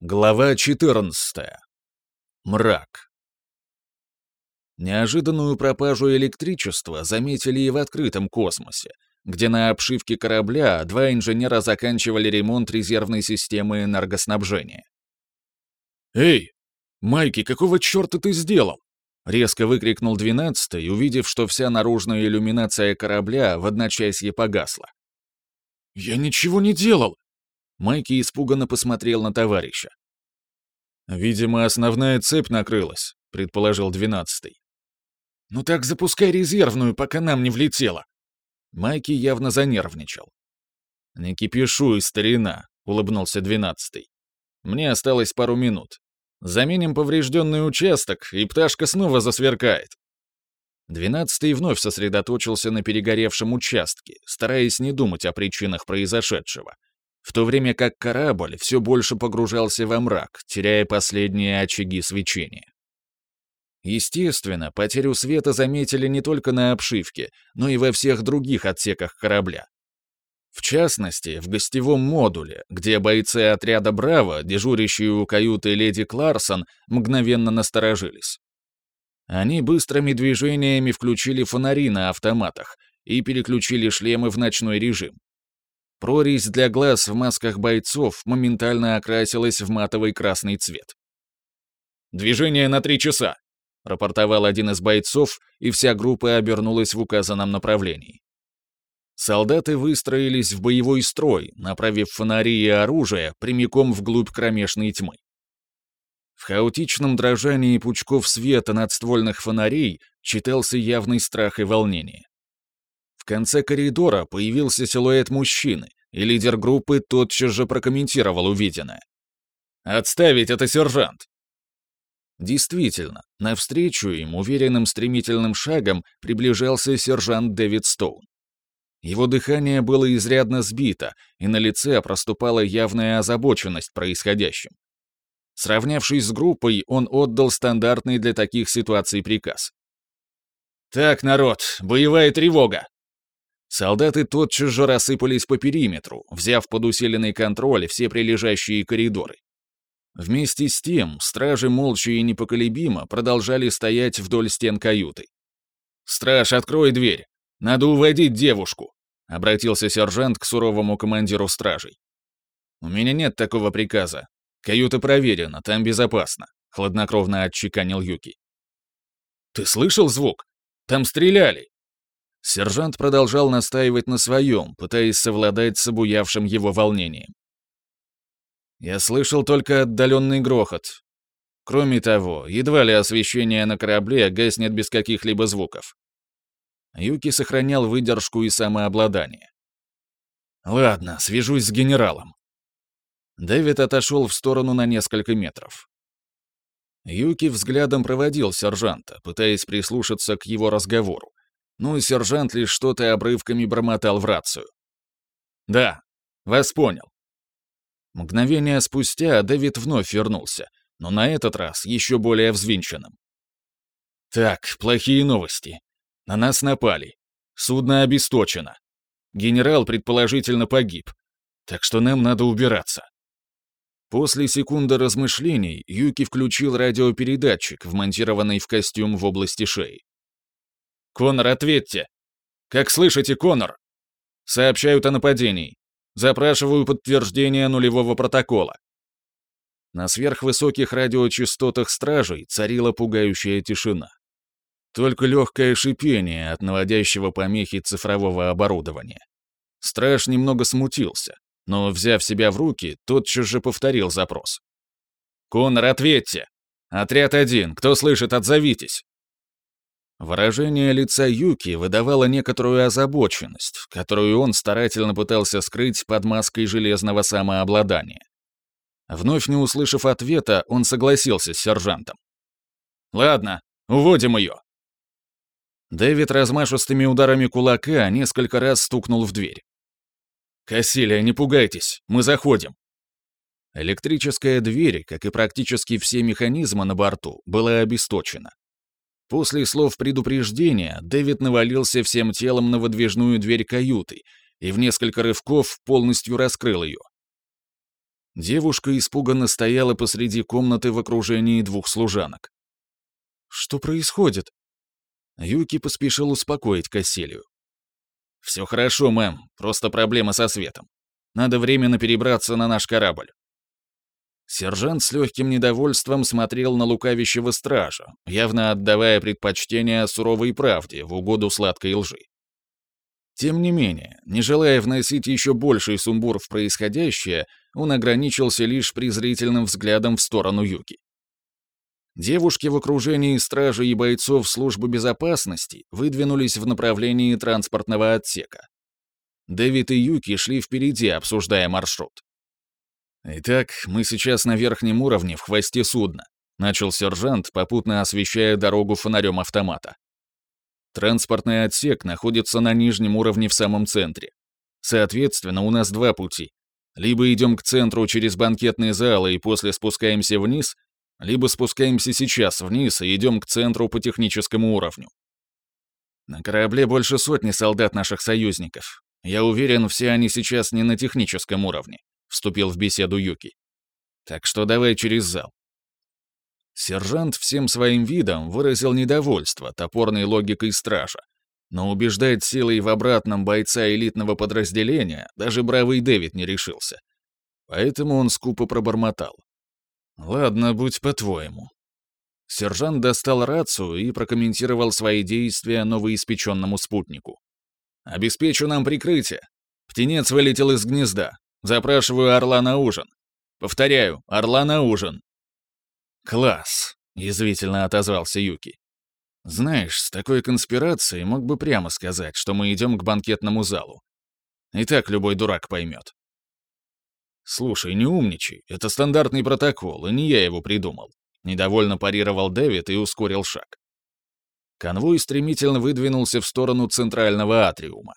Глава 14. Мрак. Неожиданную пропажу электричества заметили и в открытом космосе, где на обшивке корабля два инженера заканчивали ремонт резервной системы энергоснабжения. «Эй, Майки, какого черта ты сделал?» — резко выкрикнул двенадцатый, увидев, что вся наружная иллюминация корабля в одночасье погасла. «Я ничего не делал!» Майки испуганно посмотрел на товарища. «Видимо, основная цепь накрылась», — предположил двенадцатый. «Ну так запускай резервную, пока нам не влетело». Майки явно занервничал. «Не кипишуй, старина», — улыбнулся двенадцатый. «Мне осталось пару минут. Заменим поврежденный участок, и пташка снова засверкает». Двенадцатый вновь сосредоточился на перегоревшем участке, стараясь не думать о причинах произошедшего — в то время как корабль все больше погружался во мрак, теряя последние очаги свечения. Естественно, потерю света заметили не только на обшивке, но и во всех других отсеках корабля. В частности, в гостевом модуле, где бойцы отряда «Браво», дежурящие у каюты леди Кларсон, мгновенно насторожились. Они быстрыми движениями включили фонари на автоматах и переключили шлемы в ночной режим. Прорезь для глаз в масках бойцов моментально окрасилась в матовый красный цвет. «Движение на три часа!» — рапортовал один из бойцов, и вся группа обернулась в указанном направлении. Солдаты выстроились в боевой строй, направив фонари и оружие прямиком вглубь кромешной тьмы. В хаотичном дрожании пучков света надствольных фонарей читался явный страх и волнение конце коридора появился силуэт мужчины, и лидер группы тотчас же прокомментировал увиденное. «Отставить это, сержант!» Действительно, навстречу им уверенным стремительным шагом приближался сержант Дэвид Стоун. Его дыхание было изрядно сбито, и на лице проступала явная озабоченность происходящим. Сравнявшись с группой, он отдал стандартный для таких ситуаций приказ. «Так, народ, боевая тревога! Солдаты тотчас же рассыпались по периметру, взяв под усиленный контроль все прилежащие коридоры. Вместе с тем, стражи молча и непоколебимо продолжали стоять вдоль стен каюты. «Страж, открой дверь! Надо уводить девушку!» — обратился сержант к суровому командиру стражей. «У меня нет такого приказа. Каюта проверена, там безопасно», — хладнокровно отчеканил Юки. «Ты слышал звук? Там стреляли!» Сержант продолжал настаивать на своем, пытаясь совладать с обуявшим его волнением. Я слышал только отдаленный грохот. Кроме того, едва ли освещение на корабле гаснет без каких-либо звуков. Юки сохранял выдержку и самообладание. «Ладно, свяжусь с генералом». Дэвид отошел в сторону на несколько метров. Юки взглядом проводил сержанта, пытаясь прислушаться к его разговору, ну и сержант лишь что-то обрывками бормотал в рацию. «Да, вас понял». Мгновение спустя Дэвид вновь вернулся, но на этот раз еще более взвинченным. «Так, плохие новости. На нас напали. Судно обесточено. Генерал предположительно погиб. Так что нам надо убираться». После секунды размышлений Юки включил радиопередатчик, вмонтированный в костюм в области шеи. «Конор, ответьте!» «Как слышите, Конор?» «Сообщают о нападении. Запрашиваю подтверждение нулевого протокола». На сверхвысоких радиочастотах стражей царила пугающая тишина. Только легкое шипение от наводящего помехи цифрового оборудования. Страж немного смутился, но, взяв себя в руки, тотчас же повторил запрос. «Конор, ответьте! Отряд один, кто слышит, отзовитесь!» Выражение лица Юки выдавало некоторую озабоченность, которую он старательно пытался скрыть под маской железного самообладания. Вновь не услышав ответа, он согласился с сержантом. «Ладно, уводим ее». Дэвид размашистыми ударами кулака несколько раз стукнул в дверь. «Кассилия, не пугайтесь, мы заходим». Электрическая дверь, как и практически все механизмы на борту, была обесточена. После слов предупреждения Дэвид навалился всем телом на выдвижную дверь каюты и в несколько рывков полностью раскрыл ее. Девушка испуганно стояла посреди комнаты в окружении двух служанок. «Что происходит?» Юки поспешил успокоить Касселию. «Все хорошо, мэм, просто проблема со светом. Надо временно перебраться на наш корабль». Сержант с легким недовольством смотрел на лукавящего стража, явно отдавая предпочтение суровой правде в угоду сладкой лжи. Тем не менее, не желая вносить еще больший сумбур в происходящее, он ограничился лишь презрительным взглядом в сторону Юки. Девушки в окружении стражи и бойцов службы безопасности выдвинулись в направлении транспортного отсека. Дэвид и Юки шли впереди, обсуждая маршрут. «Итак, мы сейчас на верхнем уровне в хвосте судна», начал сержант, попутно освещая дорогу фонарем автомата. Транспортный отсек находится на нижнем уровне в самом центре. Соответственно, у нас два пути. Либо идем к центру через банкетный зал и после спускаемся вниз, либо спускаемся сейчас вниз и идем к центру по техническому уровню. На корабле больше сотни солдат наших союзников. Я уверен, все они сейчас не на техническом уровне, вступил в беседу Юки. Так что давай через зал. Сержант всем своим видом выразил недовольство топорной логикой стража, но убеждать силой в обратном бойца элитного подразделения даже бравый Дэвид не решился. Поэтому он скупо пробормотал. «Ладно, будь по-твоему». Сержант достал рацию и прокомментировал свои действия новоиспеченному спутнику. «Обеспечу нам прикрытие. Птенец вылетел из гнезда. Запрашиваю орла на ужин. Повторяю, орла на ужин. «Класс!» — язвительно отозвался Юки. «Знаешь, с такой конспирацией мог бы прямо сказать, что мы идем к банкетному залу. И так любой дурак поймет». «Слушай, не умничай, это стандартный протокол, и не я его придумал», — недовольно парировал Дэвид и ускорил шаг. Конвой стремительно выдвинулся в сторону центрального атриума.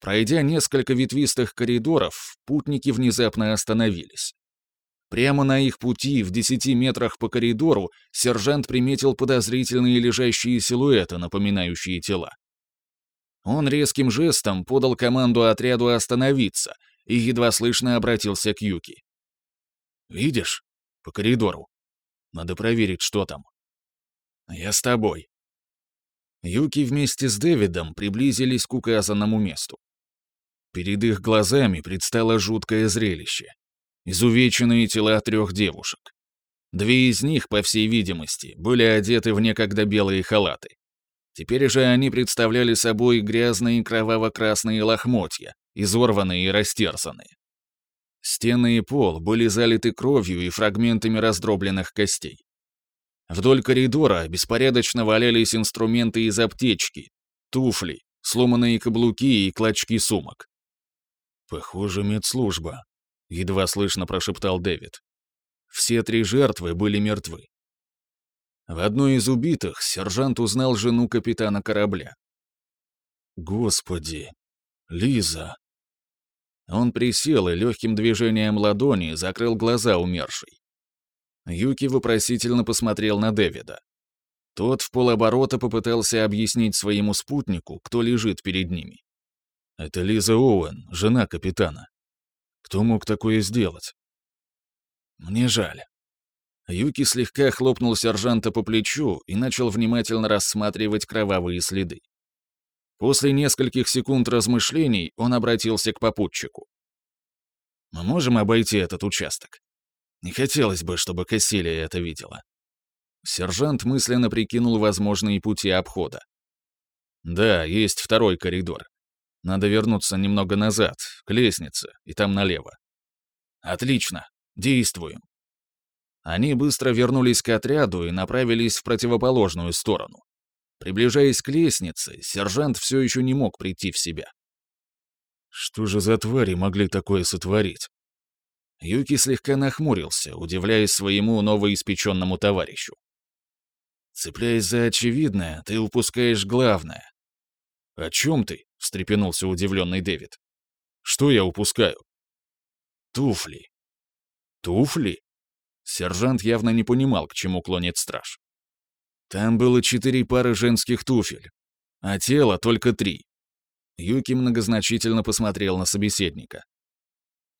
Пройдя несколько ветвистых коридоров, путники внезапно остановились. Прямо на их пути, в десяти метрах по коридору, сержант приметил подозрительные лежащие силуэты, напоминающие тела. Он резким жестом подал команду отряду остановиться и едва слышно обратился к Юки. «Видишь? По коридору. Надо проверить, что там». «Я с тобой». Юки вместе с Дэвидом приблизились к указанному месту. Перед их глазами предстало жуткое зрелище изувеченные тела трех девушек. Две из них, по всей видимости, были одеты в некогда белые халаты. Теперь же они представляли собой грязные кроваво-красные лохмотья, изорванные и растерзанные. Стены и пол были залиты кровью и фрагментами раздробленных костей. Вдоль коридора беспорядочно валялись инструменты из аптечки, туфли, сломанные каблуки и клочки сумок. «Похоже, медслужба», — едва слышно прошептал Дэвид. Все три жертвы были мертвы. В одной из убитых сержант узнал жену капитана корабля. «Господи! Лиза!» Он присел и легким движением ладони закрыл глаза умершей. Юки вопросительно посмотрел на Дэвида. Тот в полоборота попытался объяснить своему спутнику, кто лежит перед ними. «Это Лиза Оуэн, жена капитана. Кто мог такое сделать? Мне жаль. Юки слегка хлопнул сержанта по плечу и начал внимательно рассматривать кровавые следы. После нескольких секунд размышлений он обратился к попутчику. «Мы можем обойти этот участок? Не хотелось бы, чтобы Кассилия это видела». Сержант мысленно прикинул возможные пути обхода. «Да, есть второй коридор. Надо вернуться немного назад, к лестнице, и там налево. Отлично. Действуем. Они быстро вернулись к отряду и направились в противоположную сторону. Приближаясь к лестнице, сержант все еще не мог прийти в себя. Что же за твари могли такое сотворить? Юки слегка нахмурился, удивляясь своему новоиспеченному товарищу. Цепляясь за очевидное, ты упускаешь главное. О чем ты? — встрепенулся удивленный Дэвид. «Что я упускаю?» «Туфли». «Туфли?» Сержант явно не понимал, к чему клонит страж. Там было четыре пары женских туфель, а тело только три. Юки многозначительно посмотрел на собеседника.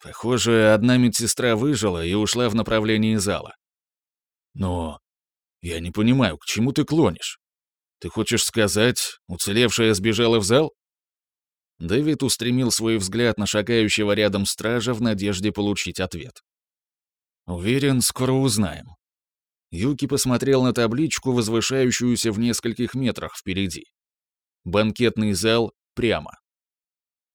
Похоже, одна медсестра выжила и ушла в направлении зала. Но я не понимаю, к чему ты клонишь? Ты хочешь сказать, уцелевшая сбежала в зал? Дэвид устремил свой взгляд на шагающего рядом стража в надежде получить ответ. Уверен, скоро узнаем. Юки посмотрел на табличку, возвышающуюся в нескольких метрах впереди. Банкетный зал прямо.